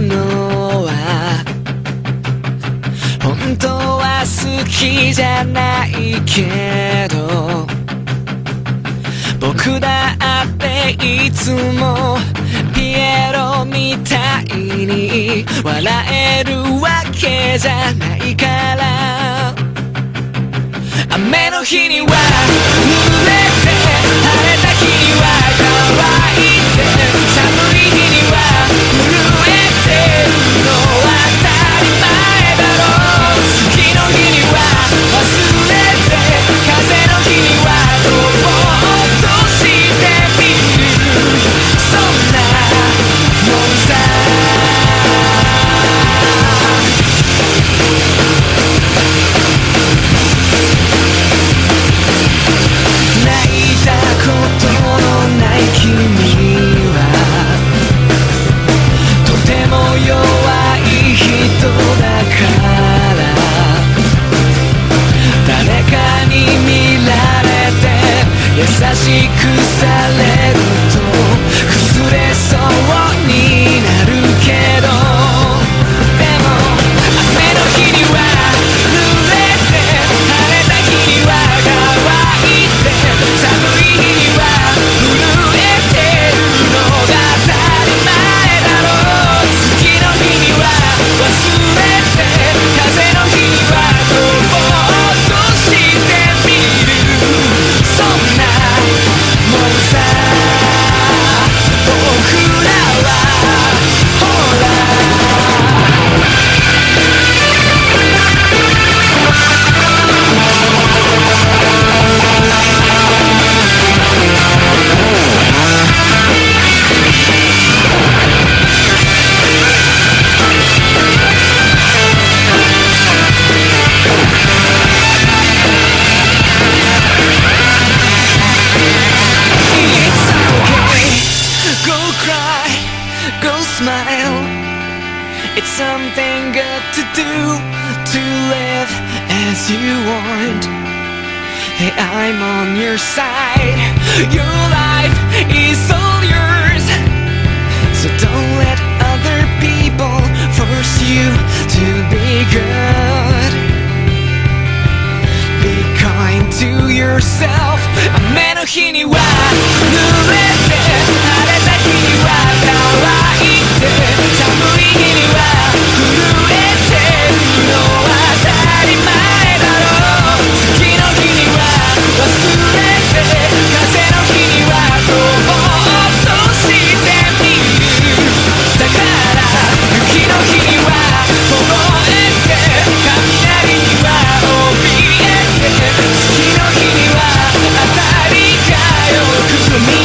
のは本当は好きじゃないけど僕だっていつもピエロみたいに笑えるわけじゃないから。雨の日には濡れて could It's something good to do, to live as you want. Hey, I'm on your side. Your life is all yours. So don't let with me.